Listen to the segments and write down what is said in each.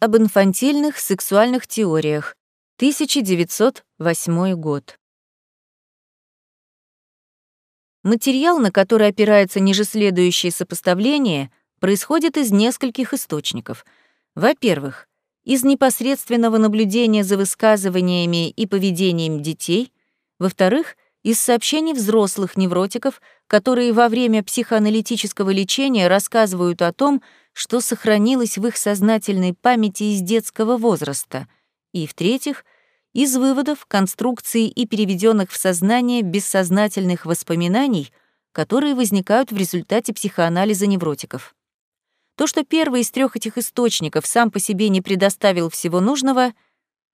Об инфантильных сексуальных теориях. 1908 год. Материал, на который опирается ниже следующее сопоставление, происходит из нескольких источников. Во-первых, из непосредственного наблюдения за высказываниями и поведением детей. Во-вторых, из сообщений взрослых невротиков, которые во время психоаналитического лечения рассказывают о том, что сохранилось в их сознательной памяти из детского возраста, и, в-третьих, из выводов, конструкций и переведенных в сознание бессознательных воспоминаний, которые возникают в результате психоанализа невротиков. То, что первый из трех этих источников сам по себе не предоставил всего нужного,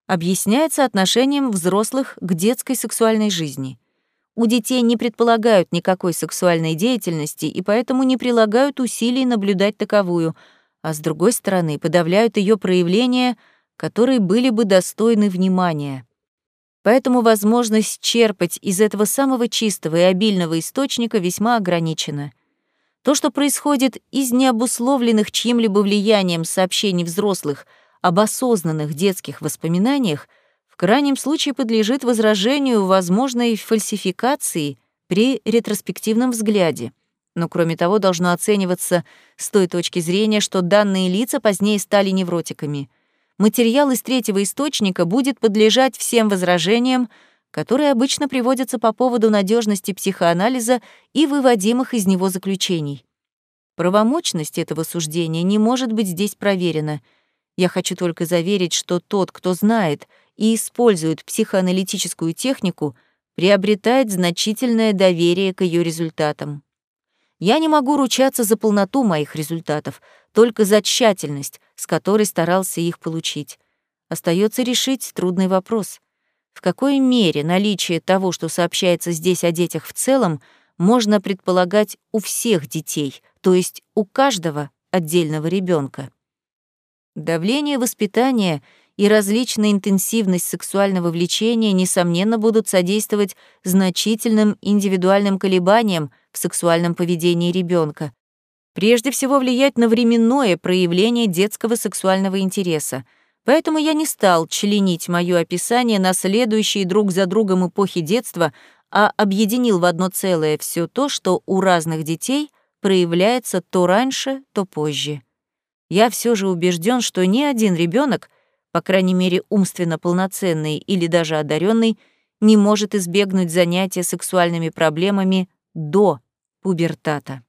объясняется отношением взрослых к детской сексуальной жизни. У детей не предполагают никакой сексуальной деятельности и поэтому не прилагают усилий наблюдать таковую, а с другой стороны подавляют ее проявления, которые были бы достойны внимания. Поэтому возможность черпать из этого самого чистого и обильного источника весьма ограничена. То, что происходит из необусловленных чьим-либо влиянием сообщений взрослых об осознанных детских воспоминаниях — в крайнем случае подлежит возражению возможной фальсификации при ретроспективном взгляде. Но кроме того, должно оцениваться с той точки зрения, что данные лица позднее стали невротиками. Материал из третьего источника будет подлежать всем возражениям, которые обычно приводятся по поводу надежности психоанализа и выводимых из него заключений. Правомочность этого суждения не может быть здесь проверена. Я хочу только заверить, что тот, кто знает — и использует психоаналитическую технику, приобретает значительное доверие к ее результатам. Я не могу ручаться за полноту моих результатов, только за тщательность, с которой старался их получить. Остается решить трудный вопрос. В какой мере наличие того, что сообщается здесь о детях в целом, можно предполагать у всех детей, то есть у каждого отдельного ребенка? Давление воспитания — и различная интенсивность сексуального влечения, несомненно, будут содействовать значительным индивидуальным колебаниям в сексуальном поведении ребенка. Прежде всего влиять на временное проявление детского сексуального интереса. Поэтому я не стал членить моё описание на следующие друг за другом эпохи детства, а объединил в одно целое все то, что у разных детей проявляется то раньше, то позже. Я все же убежден, что ни один ребенок по крайней мере умственно полноценный или даже одаренный, не может избегнуть занятия сексуальными проблемами до пубертата.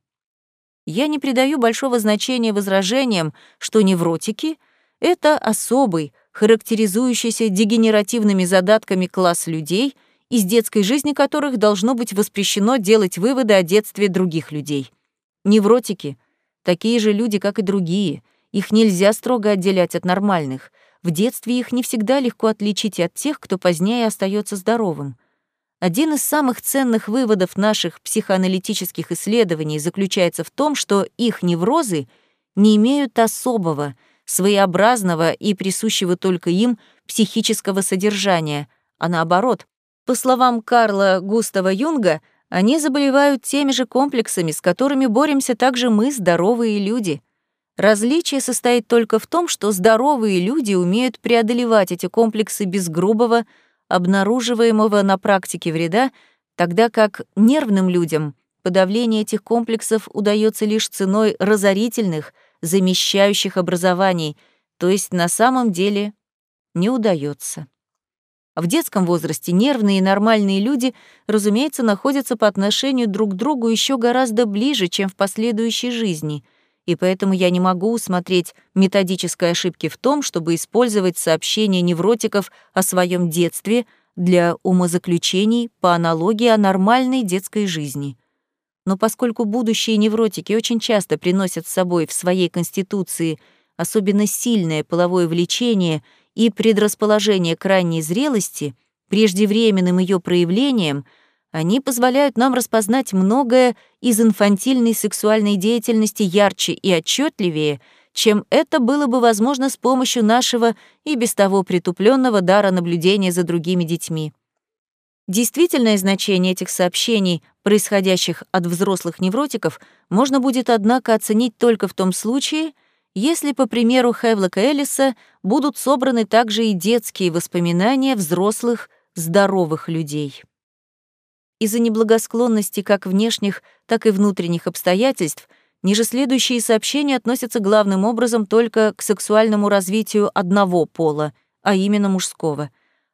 Я не придаю большого значения возражениям, что невротики — это особый, характеризующийся дегенеративными задатками класс людей, из детской жизни которых должно быть воспрещено делать выводы о детстве других людей. Невротики — такие же люди, как и другие, их нельзя строго отделять от нормальных — в детстве их не всегда легко отличить от тех, кто позднее остается здоровым. Один из самых ценных выводов наших психоаналитических исследований заключается в том, что их неврозы не имеют особого, своеобразного и присущего только им психического содержания, а наоборот, по словам Карла Густава Юнга, они заболевают теми же комплексами, с которыми боремся также мы, здоровые люди. Различие состоит только в том, что здоровые люди умеют преодолевать эти комплексы без грубого, обнаруживаемого на практике вреда, тогда как нервным людям подавление этих комплексов удается лишь ценой разорительных, замещающих образований, то есть на самом деле не удается. В детском возрасте нервные и нормальные люди, разумеется, находятся по отношению друг к другу еще гораздо ближе, чем в последующей жизни — и поэтому я не могу усмотреть методической ошибки в том, чтобы использовать сообщения невротиков о своем детстве для умозаключений по аналогии о нормальной детской жизни. Но поскольку будущие невротики очень часто приносят с собой в своей конституции особенно сильное половое влечение и предрасположение к ранней зрелости, преждевременным ее проявлением — они позволяют нам распознать многое из инфантильной сексуальной деятельности ярче и отчетливее, чем это было бы возможно с помощью нашего и без того притупленного дара наблюдения за другими детьми. Действительное значение этих сообщений, происходящих от взрослых невротиков, можно будет, однако, оценить только в том случае, если, по примеру Хевлока Эллиса, будут собраны также и детские воспоминания взрослых, здоровых людей. Из-за неблагосклонности как внешних, так и внутренних обстоятельств ниже следующие сообщения относятся главным образом только к сексуальному развитию одного пола, а именно мужского.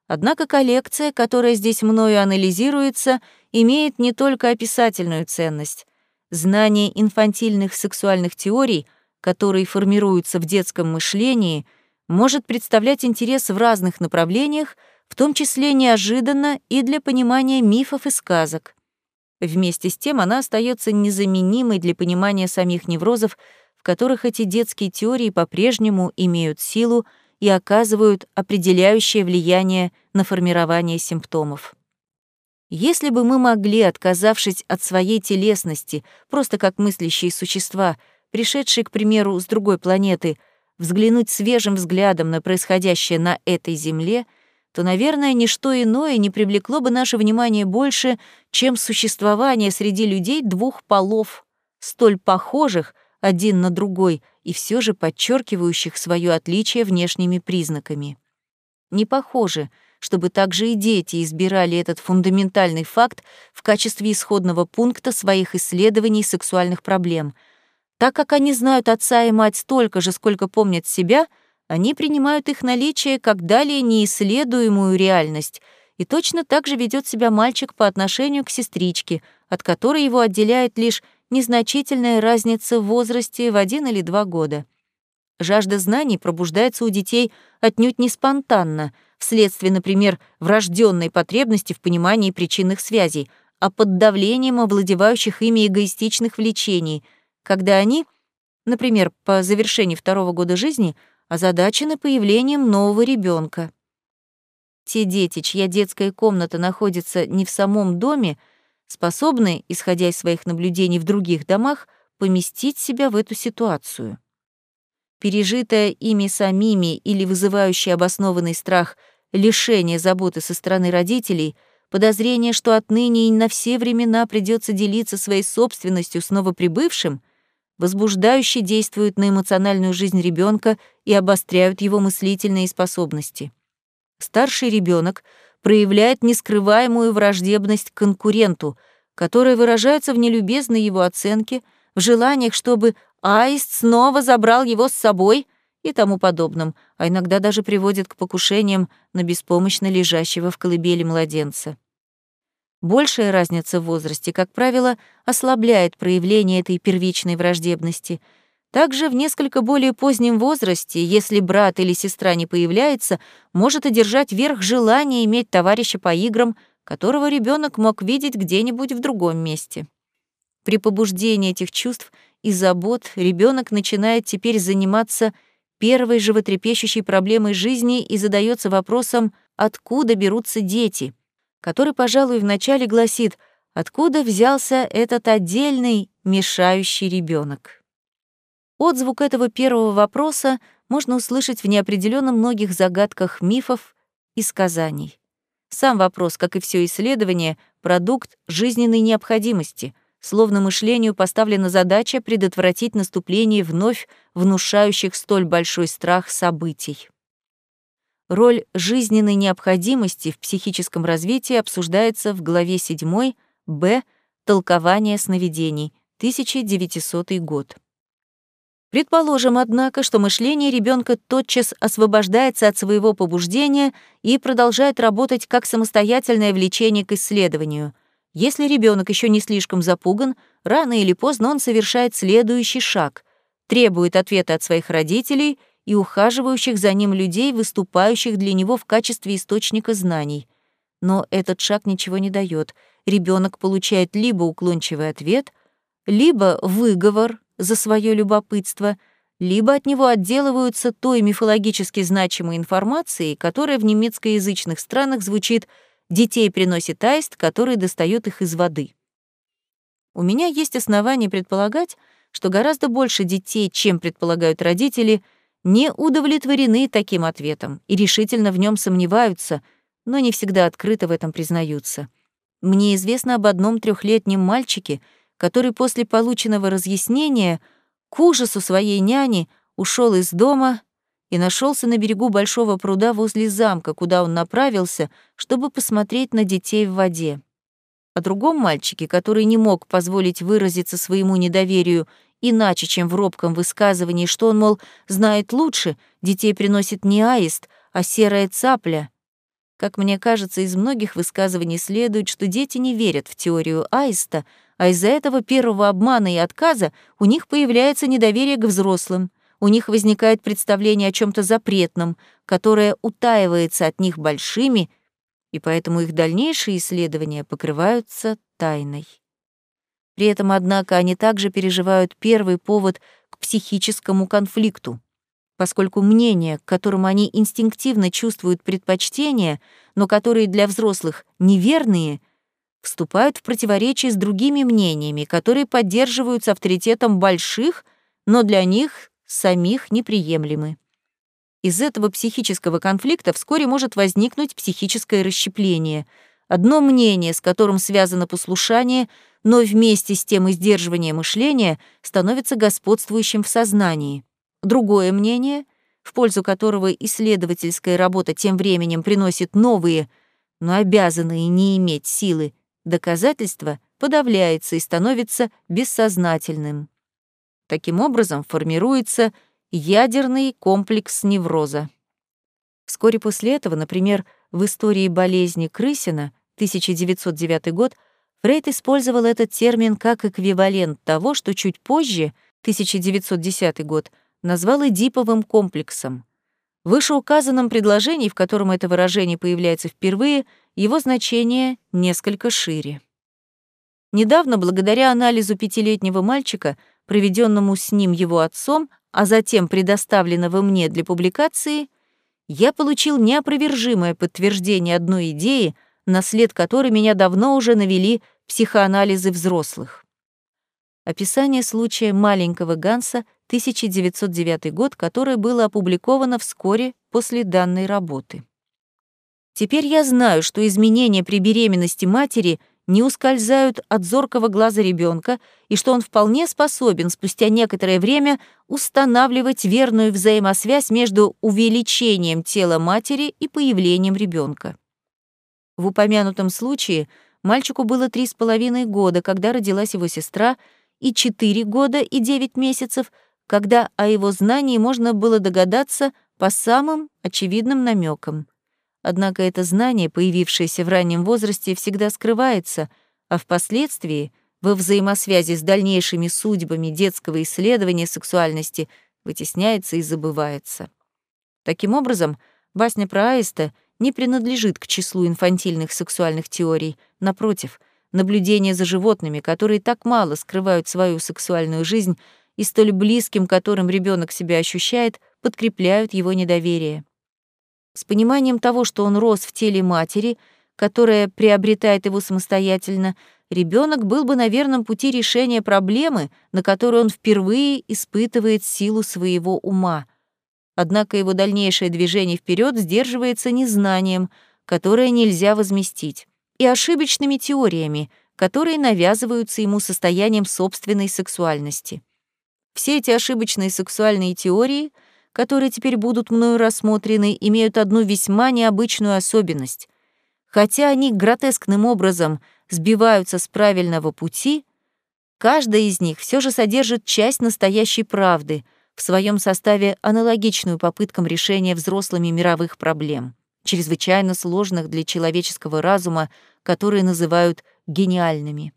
Однако коллекция, которая здесь мною анализируется, имеет не только описательную ценность. Знание инфантильных сексуальных теорий, которые формируются в детском мышлении, может представлять интерес в разных направлениях, в том числе неожиданно и для понимания мифов и сказок. Вместе с тем она остается незаменимой для понимания самих неврозов, в которых эти детские теории по-прежнему имеют силу и оказывают определяющее влияние на формирование симптомов. Если бы мы могли, отказавшись от своей телесности, просто как мыслящие существа, пришедшие, к примеру, с другой планеты, взглянуть свежим взглядом на происходящее на этой Земле — то, наверное, ничто иное не привлекло бы наше внимание больше, чем существование среди людей двух полов, столь похожих один на другой и все же подчеркивающих свое отличие внешними признаками. Не похоже, чтобы также и дети избирали этот фундаментальный факт в качестве исходного пункта своих исследований сексуальных проблем. Так как они знают отца и мать столько же, сколько помнят себя — они принимают их наличие как далее неисследуемую реальность, и точно так же ведет себя мальчик по отношению к сестричке, от которой его отделяет лишь незначительная разница в возрасте в один или два года. Жажда знаний пробуждается у детей отнюдь не спонтанно, вследствие, например, врожденной потребности в понимании причинных связей, а под давлением овладевающих ими эгоистичных влечений, когда они, например, по завершении второго года жизни — озадачены появлением нового ребенка. Те дети, чья детская комната находится не в самом доме, способны, исходя из своих наблюдений в других домах, поместить себя в эту ситуацию. Пережитое ими самими или вызывающее обоснованный страх лишение заботы со стороны родителей, подозрение, что отныне и на все времена придется делиться своей собственностью с новоприбывшим — возбуждающе действуют на эмоциональную жизнь ребенка и обостряют его мыслительные способности. Старший ребенок проявляет нескрываемую враждебность к конкуренту, которая выражается в нелюбезной его оценке, в желаниях, чтобы аист снова забрал его с собой и тому подобном, а иногда даже приводит к покушениям на беспомощно лежащего в колыбели младенца. Большая разница в возрасте, как правило, ослабляет проявление этой первичной враждебности. Также в несколько более позднем возрасте, если брат или сестра не появляется, может одержать верх желание иметь товарища по играм, которого ребенок мог видеть где-нибудь в другом месте. При побуждении этих чувств и забот ребенок начинает теперь заниматься первой животрепещущей проблемой жизни и задается вопросом, откуда берутся дети — который, пожалуй, вначале гласит «Откуда взялся этот отдельный мешающий ребенок? Отзвук этого первого вопроса можно услышать в неопределенно многих загадках мифов и сказаний. Сам вопрос, как и все исследование, продукт жизненной необходимости, словно мышлению поставлена задача предотвратить наступление вновь внушающих столь большой страх событий. Роль жизненной необходимости в психическом развитии обсуждается в главе 7 Б «Толкование сновидений», 1900 год. Предположим, однако, что мышление ребенка тотчас освобождается от своего побуждения и продолжает работать как самостоятельное влечение к исследованию. Если ребенок еще не слишком запуган, рано или поздно он совершает следующий шаг, требует ответа от своих родителей — и ухаживающих за ним людей, выступающих для него в качестве источника знаний. Но этот шаг ничего не дает. Ребенок получает либо уклончивый ответ, либо выговор за свое любопытство, либо от него отделываются той мифологически значимой информацией, которая в немецкоязычных странах звучит «детей приносит аист, который достает их из воды». У меня есть основания предполагать, что гораздо больше детей, чем предполагают родители — не удовлетворены таким ответом и решительно в нем сомневаются, но не всегда открыто в этом признаются. Мне известно об одном трехлетнем мальчике, который после полученного разъяснения к ужасу своей няни ушел из дома и нашелся на берегу большого пруда возле замка, куда он направился, чтобы посмотреть на детей в воде. О другом мальчике, который не мог позволить выразиться своему недоверию иначе, чем в робком высказывании, что он, мол, знает лучше, детей приносит не аист, а серая цапля. Как мне кажется, из многих высказываний следует, что дети не верят в теорию аиста, а из-за этого первого обмана и отказа у них появляется недоверие к взрослым, у них возникает представление о чем то запретном, которое утаивается от них большими, и поэтому их дальнейшие исследования покрываются тайной. При этом, однако, они также переживают первый повод к психическому конфликту, поскольку мнения, к которым они инстинктивно чувствуют предпочтение, но которые для взрослых неверные, вступают в противоречие с другими мнениями, которые поддерживаются авторитетом больших, но для них самих неприемлемы. Из этого психического конфликта вскоре может возникнуть психическое расщепление. Одно мнение, с которым связано послушание, но вместе с тем и сдерживание мышления, становится господствующим в сознании. Другое мнение, в пользу которого исследовательская работа тем временем приносит новые, но обязанные не иметь силы, доказательства, подавляется и становится бессознательным. Таким образом формируется ядерный комплекс невроза. Вскоре после этого, например, в истории болезни Крысина, 1909 год, Фрейд использовал этот термин как эквивалент того, что чуть позже, 1910 год, назвал эдиповым комплексом. В вышеуказанном предложении, в котором это выражение появляется впервые, его значение несколько шире. Недавно, благодаря анализу пятилетнего мальчика, проведенному с ним его отцом, а затем предоставленного мне для публикации, я получил неопровержимое подтверждение одной идеи, на след которой меня давно уже навели психоанализы взрослых. Описание случая маленького Ганса, 1909 год, которое было опубликовано вскоре после данной работы. Теперь я знаю, что изменения при беременности матери — не ускользают от зоркого глаза ребенка и что он вполне способен спустя некоторое время устанавливать верную взаимосвязь между увеличением тела матери и появлением ребенка. В упомянутом случае мальчику было три с половиной года, когда родилась его сестра, и четыре года и девять месяцев, когда о его знании можно было догадаться по самым очевидным намекам. Однако это знание, появившееся в раннем возрасте, всегда скрывается, а впоследствии, во взаимосвязи с дальнейшими судьбами детского исследования сексуальности, вытесняется и забывается. Таким образом, басня про аиста не принадлежит к числу инфантильных сексуальных теорий. Напротив, наблюдения за животными, которые так мало скрывают свою сексуальную жизнь и столь близким которым ребенок себя ощущает, подкрепляют его недоверие. С пониманием того, что он рос в теле матери, которая приобретает его самостоятельно, ребенок был бы на верном пути решения проблемы, на которую он впервые испытывает силу своего ума. Однако его дальнейшее движение вперед сдерживается незнанием, которое нельзя возместить, и ошибочными теориями, которые навязываются ему состоянием собственной сексуальности. Все эти ошибочные сексуальные теории — которые теперь будут мною рассмотрены, имеют одну весьма необычную особенность. Хотя они гротескным образом сбиваются с правильного пути, каждая из них все же содержит часть настоящей правды, в своем составе аналогичную попыткам решения взрослыми мировых проблем, чрезвычайно сложных для человеческого разума, которые называют гениальными.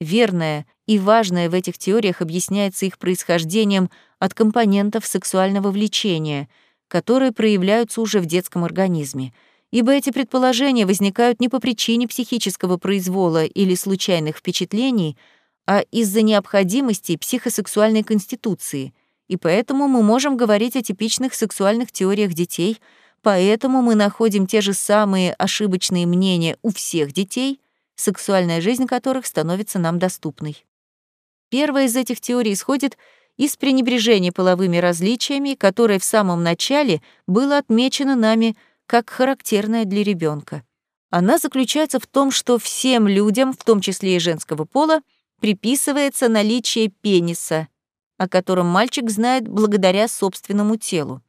Верное и важное в этих теориях объясняется их происхождением от компонентов сексуального влечения, которые проявляются уже в детском организме, ибо эти предположения возникают не по причине психического произвола или случайных впечатлений, а из-за необходимости психосексуальной конституции, и поэтому мы можем говорить о типичных сексуальных теориях детей, поэтому мы находим те же самые ошибочные мнения у всех детей — сексуальная жизнь которых становится нам доступной. Первая из этих теорий исходит из пренебрежения половыми различиями, которое в самом начале было отмечено нами как характерное для ребенка. Она заключается в том, что всем людям, в том числе и женского пола, приписывается наличие пениса, о котором мальчик знает благодаря собственному телу.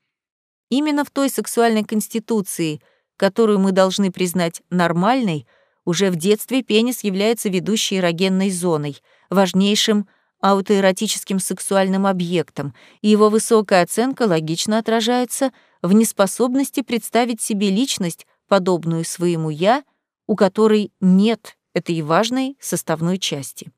Именно в той сексуальной конституции, которую мы должны признать нормальной, уже в детстве пенис является ведущей эрогенной зоной, важнейшим аутоэротическим сексуальным объектом, и его высокая оценка логично отражается в неспособности представить себе личность, подобную своему «я», у которой нет этой важной составной части.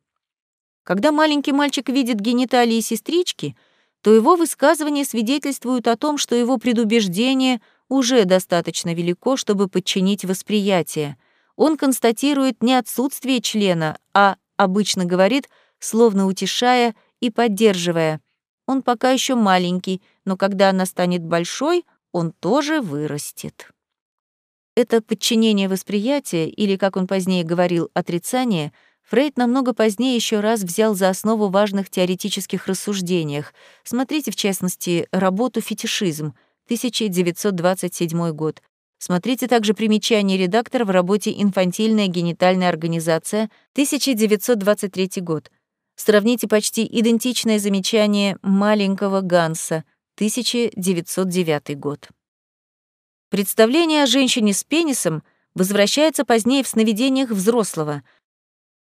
Когда маленький мальчик видит гениталии сестрички, то его высказывания свидетельствуют о том, что его предубеждение уже достаточно велико, чтобы подчинить восприятие. Он констатирует не отсутствие члена, а обычно говорит, словно утешая и поддерживая. Он пока еще маленький, но когда она станет большой, он тоже вырастет. Это подчинение восприятия, или, как он позднее говорил, отрицание — Фрейд намного позднее еще раз взял за основу важных теоретических рассуждениях. Смотрите, в частности, работу «Фетишизм», 1927 год. Смотрите также примечание редактора в работе «Инфантильная генитальная организация», 1923 год. Сравните почти идентичное замечание маленького Ганса, 1909 год. Представление о женщине с пенисом возвращается позднее в сновидениях взрослого —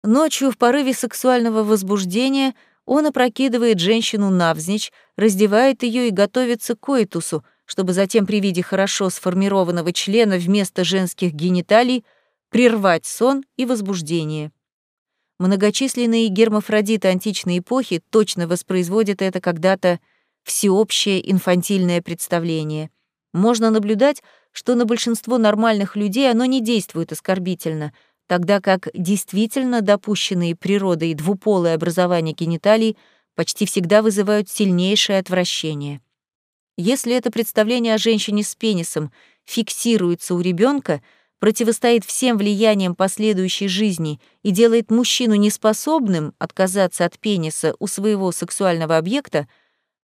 Ночью в порыве сексуального возбуждения он опрокидывает женщину навзничь, раздевает ее и готовится к коитусу, чтобы затем при виде хорошо сформированного члена вместо женских гениталий прервать сон и возбуждение. Многочисленные гермафродиты античной эпохи точно воспроизводят это когда-то всеобщее инфантильное представление. Можно наблюдать, что на большинство нормальных людей оно не действует оскорбительно — тогда как действительно допущенные природой двуполые образования гениталий почти всегда вызывают сильнейшее отвращение. Если это представление о женщине с пенисом фиксируется у ребенка, противостоит всем влияниям последующей жизни и делает мужчину неспособным отказаться от пениса у своего сексуального объекта,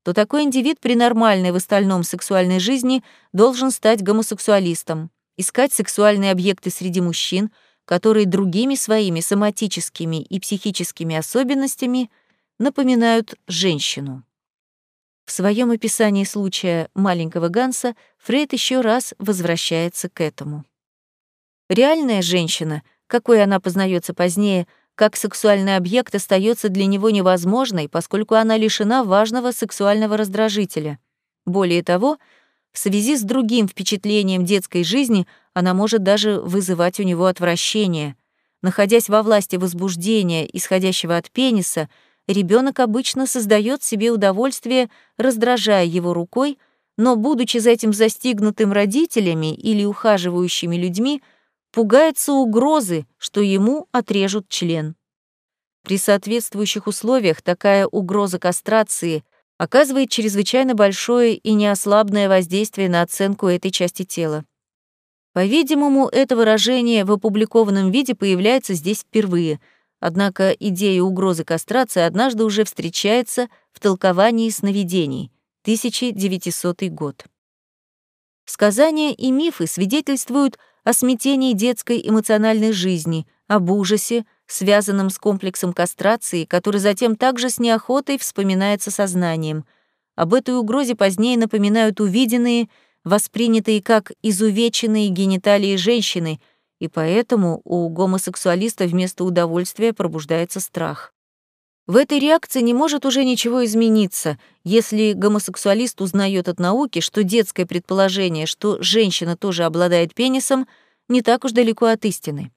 то такой индивид при нормальной в остальном сексуальной жизни должен стать гомосексуалистом, искать сексуальные объекты среди мужчин — которые другими своими соматическими и психическими особенностями напоминают женщину. В своем описании случая маленького Ганса Фрейд еще раз возвращается к этому. Реальная женщина, какой она познается позднее, как сексуальный объект остается для него невозможной, поскольку она лишена важного сексуального раздражителя. Более того, в связи с другим впечатлением детской жизни она может даже вызывать у него отвращение. Находясь во власти возбуждения, исходящего от пениса, ребенок обычно создает себе удовольствие, раздражая его рукой, но, будучи за этим застигнутым родителями или ухаживающими людьми, пугается угрозы, что ему отрежут член. При соответствующих условиях такая угроза кастрации оказывает чрезвычайно большое и неослабное воздействие на оценку этой части тела. По-видимому, это выражение в опубликованном виде появляется здесь впервые, однако идея угрозы кастрации однажды уже встречается в толковании сновидений, 1900 год. Сказания и мифы свидетельствуют о смятении детской эмоциональной жизни, об ужасе, связанном с комплексом кастрации, который затем также с неохотой вспоминается сознанием. Об этой угрозе позднее напоминают увиденные — воспринятые как изувеченные гениталии женщины, и поэтому у гомосексуалиста вместо удовольствия пробуждается страх. В этой реакции не может уже ничего измениться, если гомосексуалист узнает от науки, что детское предположение, что женщина тоже обладает пенисом, не так уж далеко от истины.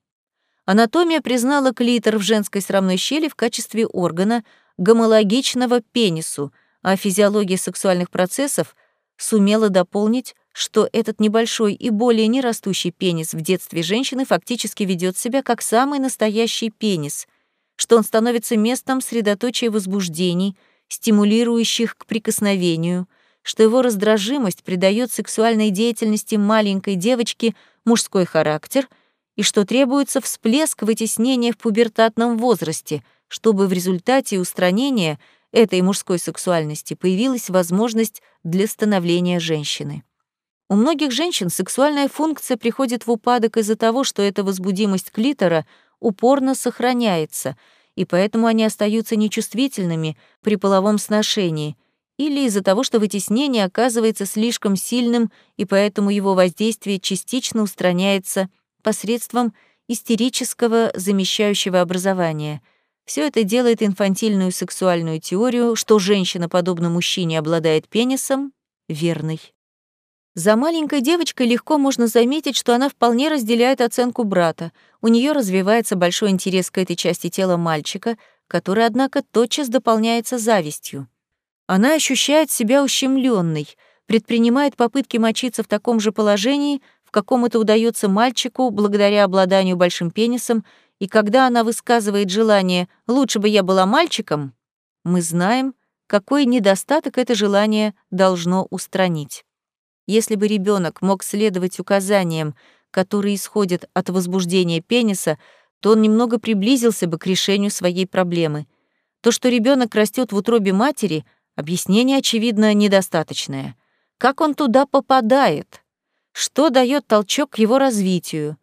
Анатомия признала клитор в женской срамной щели в качестве органа, гомологичного пенису, а физиология сексуальных процессов сумела дополнить, что этот небольшой и более нерастущий пенис в детстве женщины фактически ведет себя как самый настоящий пенис, что он становится местом средоточия возбуждений, стимулирующих к прикосновению, что его раздражимость придает сексуальной деятельности маленькой девочки мужской характер и что требуется всплеск вытеснения в пубертатном возрасте, чтобы в результате устранения этой мужской сексуальности появилась возможность для становления женщины. У многих женщин сексуальная функция приходит в упадок из-за того, что эта возбудимость клитора упорно сохраняется, и поэтому они остаются нечувствительными при половом сношении, или из-за того, что вытеснение оказывается слишком сильным, и поэтому его воздействие частично устраняется посредством истерического замещающего образования. Все это делает инфантильную сексуальную теорию, что женщина, подобно мужчине, обладает пенисом, верной. За маленькой девочкой легко можно заметить, что она вполне разделяет оценку брата. У нее развивается большой интерес к этой части тела мальчика, который, однако, тотчас дополняется завистью. Она ощущает себя ущемленной, предпринимает попытки мочиться в таком же положении, в каком это удается мальчику благодаря обладанию большим пенисом, и когда она высказывает желание «лучше бы я была мальчиком», мы знаем, какой недостаток это желание должно устранить. Если бы ребенок мог следовать указаниям, которые исходят от возбуждения пениса, то он немного приблизился бы к решению своей проблемы. То, что ребенок растет в утробе матери, объяснение, очевидно, недостаточное. Как он туда попадает? Что дает толчок к его развитию?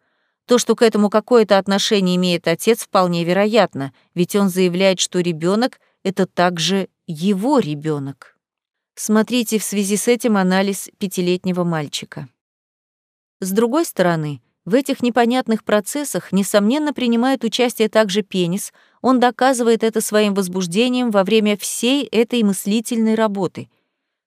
То, что к этому какое-то отношение имеет отец, вполне вероятно, ведь он заявляет, что ребенок это также его ребенок. Смотрите в связи с этим анализ пятилетнего мальчика. С другой стороны, в этих непонятных процессах, несомненно, принимает участие также пенис, он доказывает это своим возбуждением во время всей этой мыслительной работы.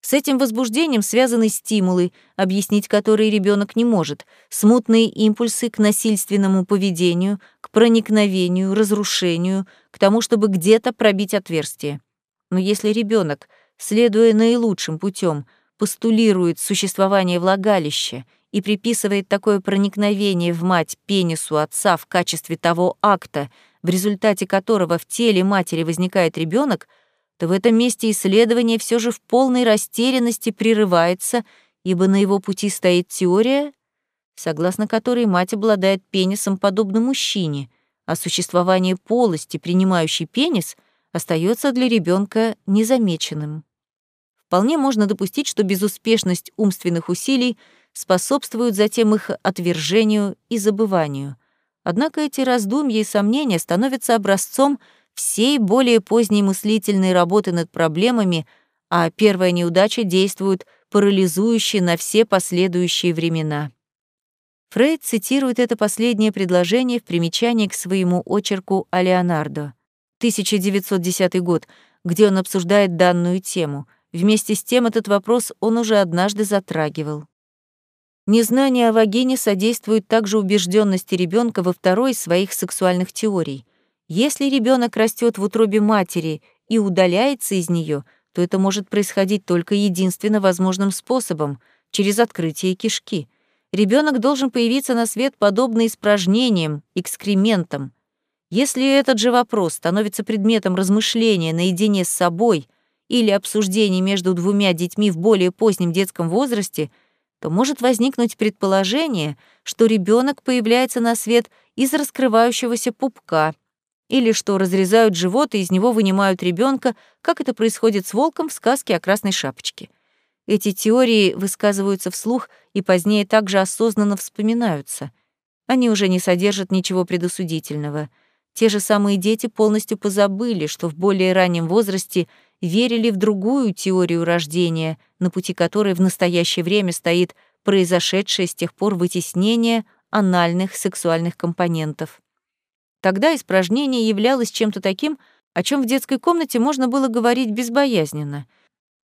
С этим возбуждением связаны стимулы, объяснить которые ребенок не может, смутные импульсы к насильственному поведению, к проникновению, разрушению, к тому, чтобы где-то пробить отверстие. Но если ребенок — следуя наилучшим путем, постулирует существование влагалища и приписывает такое проникновение в мать пенису отца в качестве того акта, в результате которого в теле матери возникает ребенок, то в этом месте исследование все же в полной растерянности прерывается, ибо на его пути стоит теория, согласно которой мать обладает пенисом подобно мужчине, а существование полости, принимающей пенис, остается для ребенка незамеченным. Вполне можно допустить, что безуспешность умственных усилий способствует затем их отвержению и забыванию. Однако эти раздумья и сомнения становятся образцом всей более поздней мыслительной работы над проблемами, а первая неудача действует парализующе на все последующие времена. Фрейд цитирует это последнее предложение в примечании к своему очерку о Леонардо, 1910 год, где он обсуждает данную тему — Вместе с тем этот вопрос он уже однажды затрагивал. Незнание о вагине содействует также убежденности ребенка во второй из своих сексуальных теорий. Если ребенок растет в утробе матери и удаляется из нее, то это может происходить только единственно возможным способом — через открытие кишки. Ребенок должен появиться на свет подобно испражнениям, экскрементам. Если этот же вопрос становится предметом размышления наедине с собой — или обсуждений между двумя детьми в более позднем детском возрасте, то может возникнуть предположение, что ребенок появляется на свет из раскрывающегося пупка, или что разрезают живот и из него вынимают ребенка, как это происходит с волком в сказке о красной шапочке. Эти теории высказываются вслух и позднее также осознанно вспоминаются. Они уже не содержат ничего предосудительного. Те же самые дети полностью позабыли, что в более раннем возрасте верили в другую теорию рождения, на пути которой в настоящее время стоит произошедшее с тех пор вытеснение анальных сексуальных компонентов. Тогда испражнение являлось чем-то таким, о чем в детской комнате можно было говорить безбоязненно.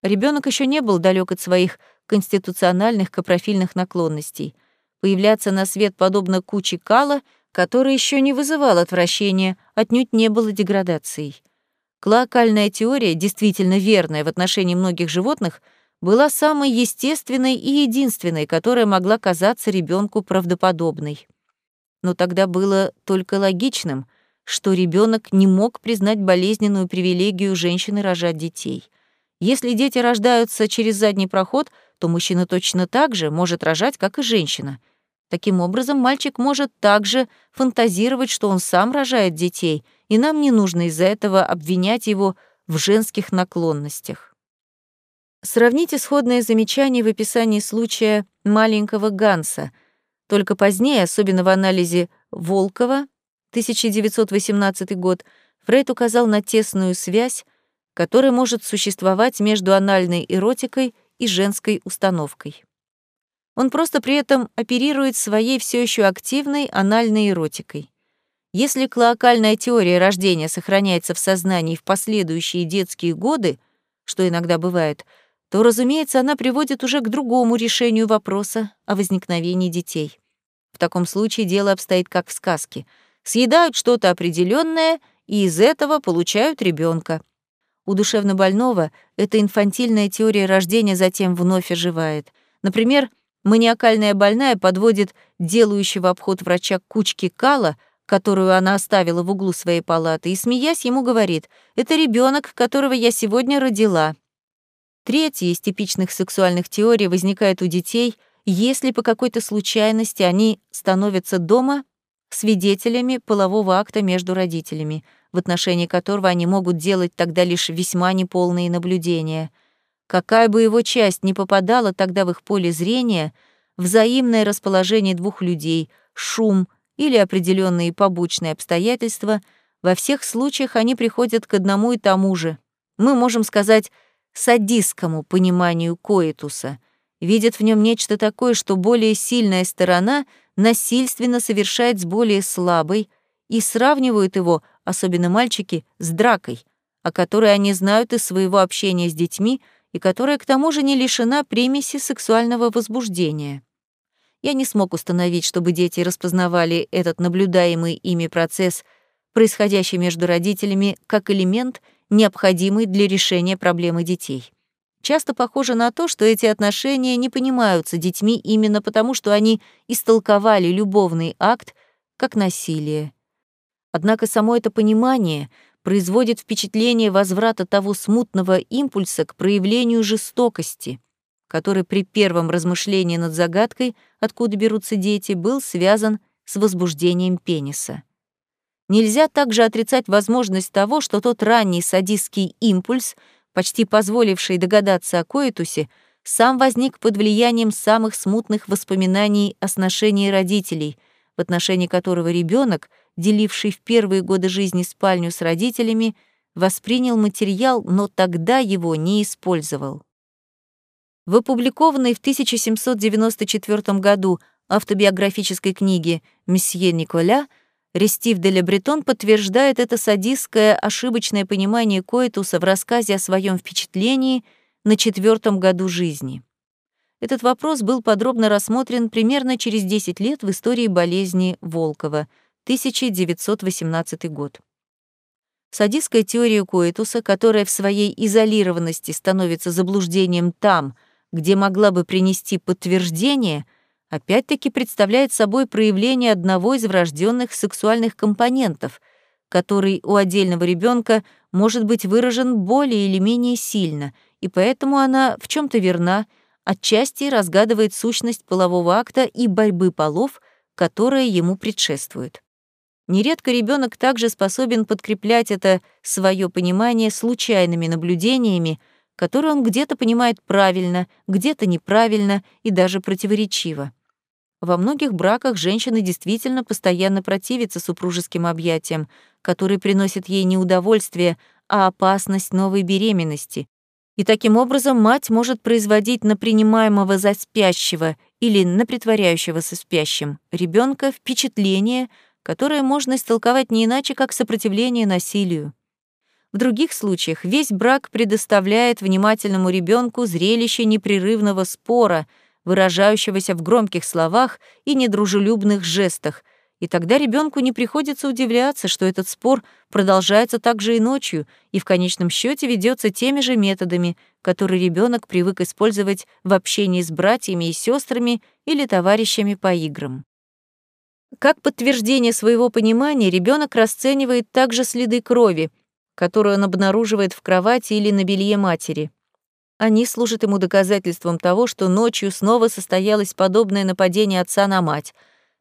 Ребенок еще не был далек от своих конституциональных капрофильных наклонностей. Появляться на свет подобно куче кала, который еще не вызывал отвращения, отнюдь не было деградацией. Клоакальная теория, действительно верная в отношении многих животных, была самой естественной и единственной, которая могла казаться ребенку правдоподобной. Но тогда было только логичным, что ребенок не мог признать болезненную привилегию женщины рожать детей. Если дети рождаются через задний проход, то мужчина точно так же может рожать, как и женщина. Таким образом, мальчик может также фантазировать, что он сам рожает детей — и нам не нужно из-за этого обвинять его в женских наклонностях. Сравните сходное замечание в описании случая маленького Ганса. Только позднее, особенно в анализе Волкова, 1918 год, Фрейд указал на тесную связь, которая может существовать между анальной эротикой и женской установкой. Он просто при этом оперирует своей все еще активной анальной эротикой. Если клоакальная теория рождения сохраняется в сознании в последующие детские годы, что иногда бывает, то, разумеется, она приводит уже к другому решению вопроса о возникновении детей. В таком случае дело обстоит как в сказке. Съедают что-то определенное и из этого получают ребенка. У душевнобольного эта инфантильная теория рождения затем вновь оживает. Например, маниакальная больная подводит делающего обход врача кучки кала, которую она оставила в углу своей палаты, и, смеясь, ему говорит, «Это ребенок, которого я сегодня родила». Третья из типичных сексуальных теорий возникает у детей, если по какой-то случайности они становятся дома свидетелями полового акта между родителями, в отношении которого они могут делать тогда лишь весьма неполные наблюдения. Какая бы его часть не попадала тогда в их поле зрения, взаимное расположение двух людей, шум или определенные побочные обстоятельства, во всех случаях они приходят к одному и тому же. Мы можем сказать садистскому пониманию коитуса, видят в нем нечто такое, что более сильная сторона насильственно совершает с более слабой и сравнивают его, особенно мальчики, с дракой, о которой они знают из своего общения с детьми и которая к тому же не лишена примеси сексуального возбуждения. Я не смог установить, чтобы дети распознавали этот наблюдаемый ими процесс, происходящий между родителями, как элемент — необходимый для решения проблемы детей. Часто похоже на то, что эти отношения не понимаются детьми именно потому, что они истолковали любовный акт как насилие. Однако само это понимание производит впечатление возврата того смутного импульса к проявлению жестокости, который при первом размышлении над загадкой, откуда берутся дети, был связан с возбуждением пениса. Нельзя также отрицать возможность того, что тот ранний садистский импульс, почти позволивший догадаться о коитусе, сам возник под влиянием самых смутных воспоминаний о сношении родителей, в отношении которого ребенок, деливший в первые годы жизни спальню с родителями, воспринял материал, но тогда его не использовал. В опубликованной в 1794 году автобиографической книге «Месье Николя» Рестив де Лебретон подтверждает это садистское ошибочное понимание Коэтуса в рассказе о своем впечатлении на четвертом году жизни. Этот вопрос был подробно рассмотрен примерно через 10 лет в истории болезни Волкова, 1918 год. Садистская теория Коэтуса, которая в своей изолированности становится заблуждением там, где могла бы принести подтверждение — опять-таки представляет собой проявление одного из врожденных сексуальных компонентов, который у отдельного ребенка может быть выражен более или менее сильно, и поэтому она в чем то верна, отчасти разгадывает сущность полового акта и борьбы полов, которая ему предшествует. Нередко ребенок также способен подкреплять это свое понимание случайными наблюдениями, которые он где-то понимает правильно, где-то неправильно и даже противоречиво. Во многих браках женщина действительно постоянно противится супружеским объятиям, которые приносят ей не удовольствие, а опасность новой беременности. И таким образом мать может производить на принимаемого за спящего или на притворяющегося спящим ребенка впечатление, которое можно истолковать не иначе, как сопротивление насилию. В других случаях весь брак предоставляет внимательному ребенку зрелище непрерывного спора — выражающегося в громких словах и недружелюбных жестах, и тогда ребенку не приходится удивляться, что этот спор продолжается также и ночью и в конечном счете ведется теми же методами, которые ребенок привык использовать в общении с братьями и сестрами или товарищами по играм. Как подтверждение своего понимания ребенок расценивает также следы крови, которые он обнаруживает в кровати или на белье матери. Они служат ему доказательством того, что ночью снова состоялось подобное нападение отца на мать,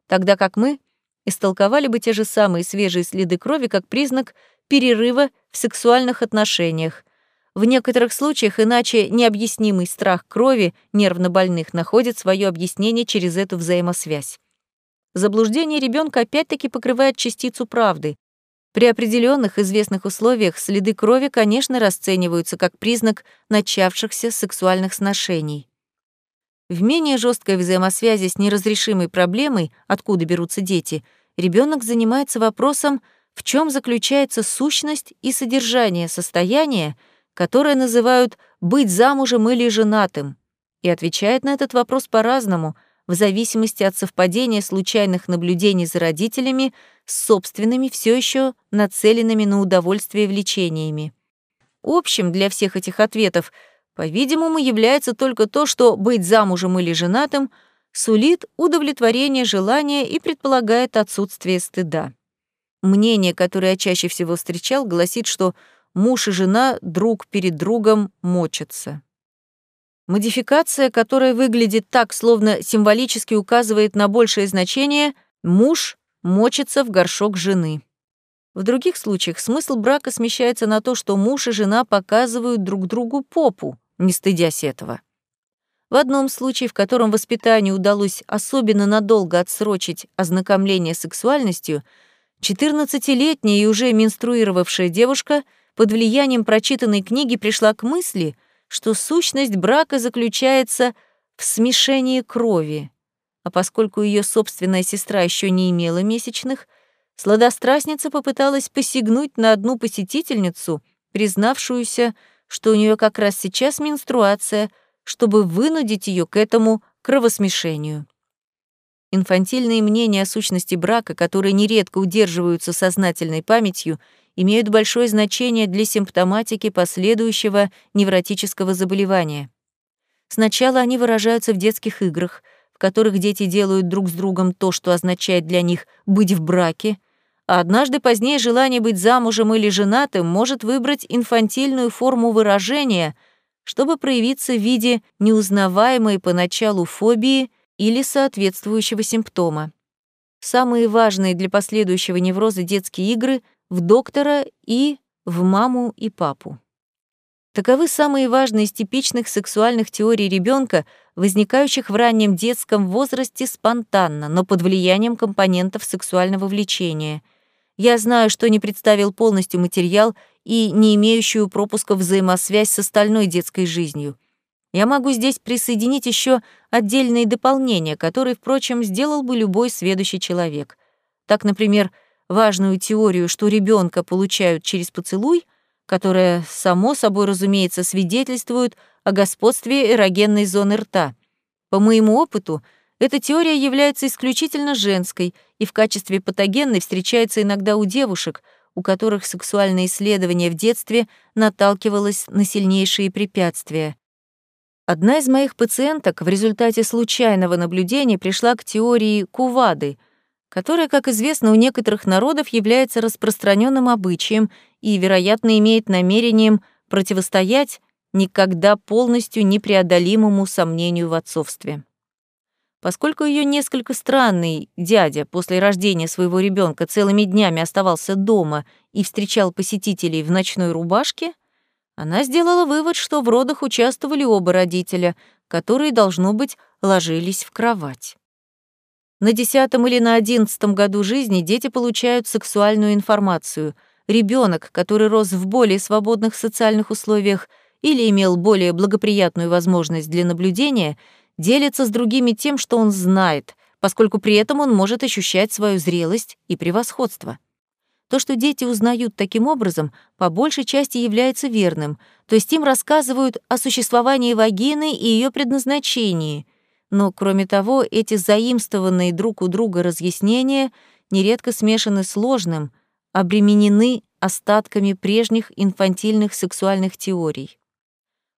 тогда как мы истолковали бы те же самые свежие следы крови как признак перерыва в сексуальных отношениях. В некоторых случаях иначе необъяснимый страх крови нервнобольных находит свое объяснение через эту взаимосвязь. Заблуждение ребенка опять-таки покрывает частицу правды. При определенных известных условиях следы крови, конечно, расцениваются как признак начавшихся сексуальных сношений. В менее жесткой взаимосвязи с неразрешимой проблемой, откуда берутся дети, ребенок занимается вопросом, в чем заключается сущность и содержание состояния, которое называют «быть замужем или женатым», и отвечает на этот вопрос по-разному, в зависимости от совпадения случайных наблюдений за родителями собственными, все еще нацеленными на удовольствие влечениями. Общим для всех этих ответов — по-видимому, является только то, что быть замужем или женатым сулит удовлетворение желания и предполагает отсутствие стыда. Мнение, которое я чаще всего встречал, гласит, что муж и жена друг перед другом мочатся. Модификация, которая выглядит так, словно символически указывает на большее значение, муж мочится в горшок жены. В других случаях смысл брака смещается на то, что муж и жена показывают друг другу попу, не стыдясь этого. В одном случае, в котором воспитанию удалось особенно надолго отсрочить ознакомление с сексуальностью, 14-летняя и уже менструировавшая девушка под влиянием прочитанной книги пришла к мысли, что сущность брака заключается в смешении крови. А поскольку ее собственная сестра еще не имела месячных, сладострастница попыталась посягнуть на одну посетительницу, признавшуюся, что у нее как раз сейчас менструация, чтобы вынудить ее к этому кровосмешению. Инфантильные мнения о сущности брака, которые нередко удерживаются сознательной памятью, имеют большое значение для симптоматики последующего невротического заболевания. Сначала они выражаются в детских играх, которых дети делают друг с другом то, что означает для них быть в браке, а однажды позднее желание быть замужем или женатым может выбрать инфантильную форму выражения, чтобы проявиться в виде неузнаваемой поначалу фобии или соответствующего симптома. Самые важные для последующего невроза детские игры в доктора и в маму и папу. Таковы самые важные из типичных сексуальных теорий ребенка, возникающих в раннем детском возрасте спонтанно, но под влиянием компонентов сексуального влечения — я знаю, что не представил полностью материал и не имеющую пропуска взаимосвязь с остальной детской жизнью. Я могу здесь присоединить еще отдельные дополнения, которые, впрочем, сделал бы любой сведущий человек. Так, например, важную теорию, что ребенка получают через поцелуй, которая, само собой разумеется, свидетельствует о господстве эрогенной зоны рта. По моему опыту — эта теория является исключительно женской и в качестве патогенной встречается иногда у девушек, у которых сексуальное исследование в детстве наталкивалось на сильнейшие препятствия. Одна из моих пациенток в результате случайного наблюдения пришла к теории Кувады, которая, как известно, у некоторых народов является распространенным обычаем и, вероятно, имеет намерением противостоять никогда полностью непреодолимому сомнению в отцовстве. Поскольку ее несколько странный дядя после рождения своего ребенка целыми днями оставался дома и встречал посетителей в ночной рубашке, она сделала вывод, что в родах участвовали оба родителя, которые, должно быть, ложились в кровать. На десятом или на одиннадцатом году жизни дети получают сексуальную информацию. Ребенок, который рос в более свободных социальных условиях или имел более благоприятную возможность для наблюдения — делится с другими тем, что он знает, поскольку при этом он может ощущать свою зрелость и превосходство. То, что дети узнают таким образом, по большей части является верным, то есть им рассказывают о существовании вагины и ее предназначении. Но, кроме того, эти заимствованные друг у друга разъяснения нередко смешаны сложным, обременены остатками прежних инфантильных сексуальных теорий.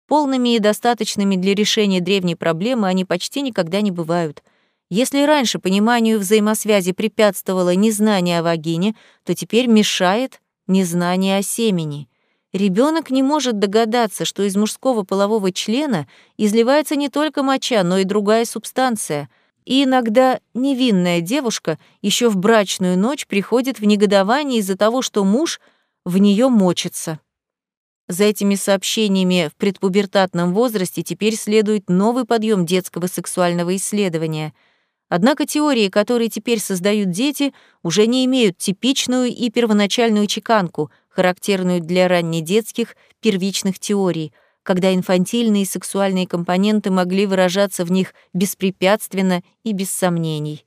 Полными и достаточными для решения древней проблемы они почти никогда не бывают. Если раньше пониманию взаимосвязи препятствовало незнание о вагине, то теперь мешает незнание о семени. Ребенок не может догадаться, что из мужского полового члена изливается не только моча, но и другая субстанция. И иногда невинная девушка еще в брачную ночь приходит в негодование из-за того, что муж в нее мочится. За этими сообщениями в предпубертатном возрасте теперь следует новый подъем детского сексуального исследования. Однако теории, которые теперь создают дети, уже не имеют типичную и первоначальную чеканку, характерную для раннедетских первичных теорий, когда инфантильные сексуальные компоненты могли выражаться в них беспрепятственно и без сомнений.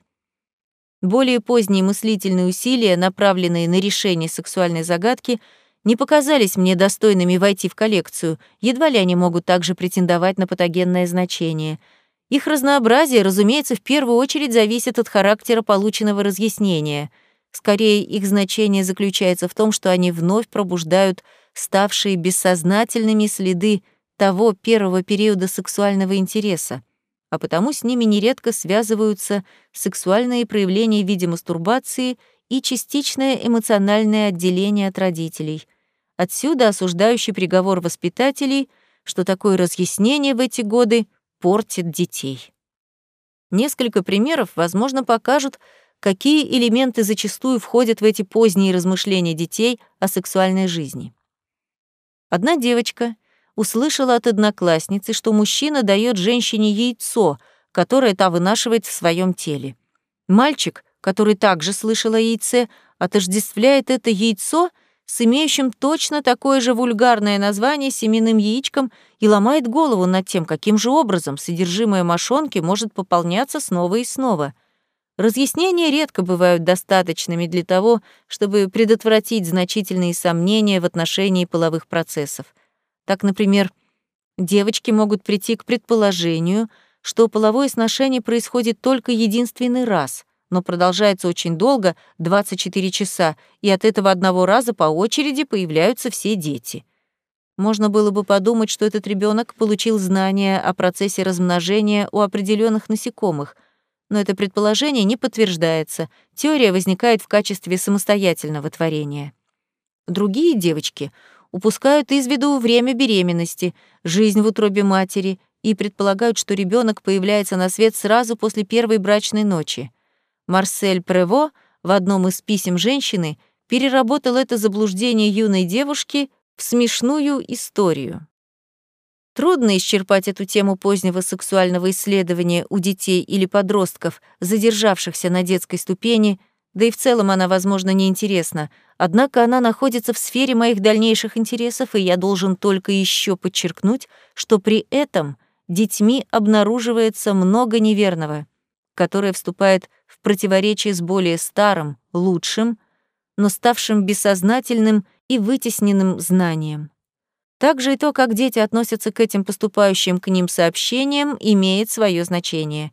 Более поздние мыслительные усилия, направленные на решение сексуальной загадки, не показались мне достойными войти в коллекцию, едва ли они могут также претендовать на патогенное значение — их разнообразие, разумеется, в первую очередь зависит от характера полученного разъяснения. Скорее, их значение заключается в том, что они вновь пробуждают ставшие бессознательными следы того первого периода сексуального интереса, а потому с ними нередко связываются сексуальные проявления в виде мастурбации и частичное эмоциональное отделение от родителей. Отсюда осуждающий приговор воспитателей, что такое разъяснение в эти годы портит детей. Несколько примеров, возможно, покажут, какие элементы зачастую входят в эти поздние размышления детей о сексуальной жизни. Одна девочка услышала от одноклассницы, что мужчина дает женщине яйцо, которое та вынашивает в своем теле. Мальчик, который также слышал о яйце, отождествляет это яйцо — с имеющим точно такое же вульгарное название семенным яичком и ломает голову над тем, каким же образом содержимое мошонки может пополняться снова и снова. Разъяснения редко бывают достаточными для того, чтобы предотвратить значительные сомнения в отношении половых процессов. Так, например, девочки могут прийти к предположению, что половое сношение происходит только единственный раз — но продолжается очень долго, 24 часа, и от этого одного раза по очереди появляются все дети. Можно было бы подумать, что этот ребенок получил знания о процессе размножения у определенных насекомых, но это предположение не подтверждается, теория возникает в качестве самостоятельного творения. Другие девочки упускают из виду время беременности, жизнь в утробе матери и предполагают, что ребенок появляется на свет сразу после первой брачной ночи. Марсель Прево в одном из писем женщины переработал это заблуждение юной девушки в смешную историю. Трудно исчерпать эту тему позднего сексуального исследования у детей или подростков, задержавшихся на детской ступени, да и в целом она, возможно, неинтересна, однако она находится в сфере моих дальнейших интересов, и я должен только еще подчеркнуть, что при этом детьми обнаруживается много неверного, которое вступает в противоречие с более старым, лучшим, но ставшим бессознательным и вытесненным знанием. Также и то, как дети относятся к этим поступающим к ним сообщениям, имеет свое значение.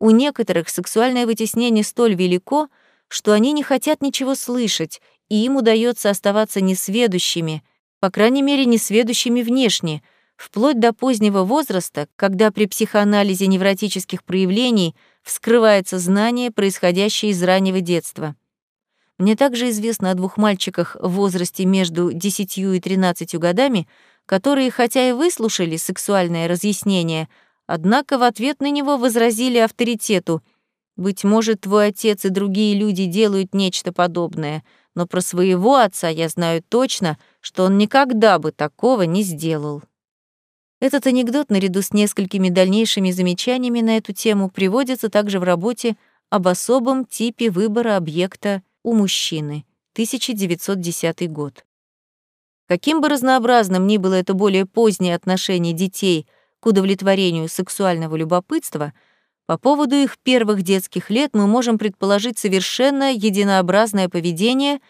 У некоторых сексуальное вытеснение столь велико, что они не хотят ничего слышать, и им удается оставаться несведущими, по крайней мере, несведущими внешне, вплоть до позднего возраста, когда при психоанализе невротических проявлений вскрывается знание, происходящее из раннего детства. Мне также известно о двух мальчиках в возрасте между 10 и 13 годами, которые, хотя и выслушали сексуальное разъяснение, однако в ответ на него возразили авторитету «Быть может, твой отец и другие люди делают нечто подобное, но про своего отца я знаю точно, что он никогда бы такого не сделал». Этот анекдот, наряду с несколькими дальнейшими замечаниями на эту тему, приводится также в работе об особом типе выбора объекта у мужчины, 1910 год. Каким бы разнообразным ни было это более позднее отношение детей к удовлетворению сексуального любопытства, по поводу их первых детских лет мы можем предположить совершенно единообразное поведение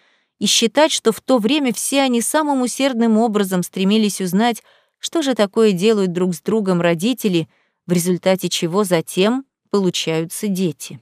и считать, что в то время все они самым усердным образом стремились узнать, что же такое делают друг с другом родители, в результате чего затем получаются дети?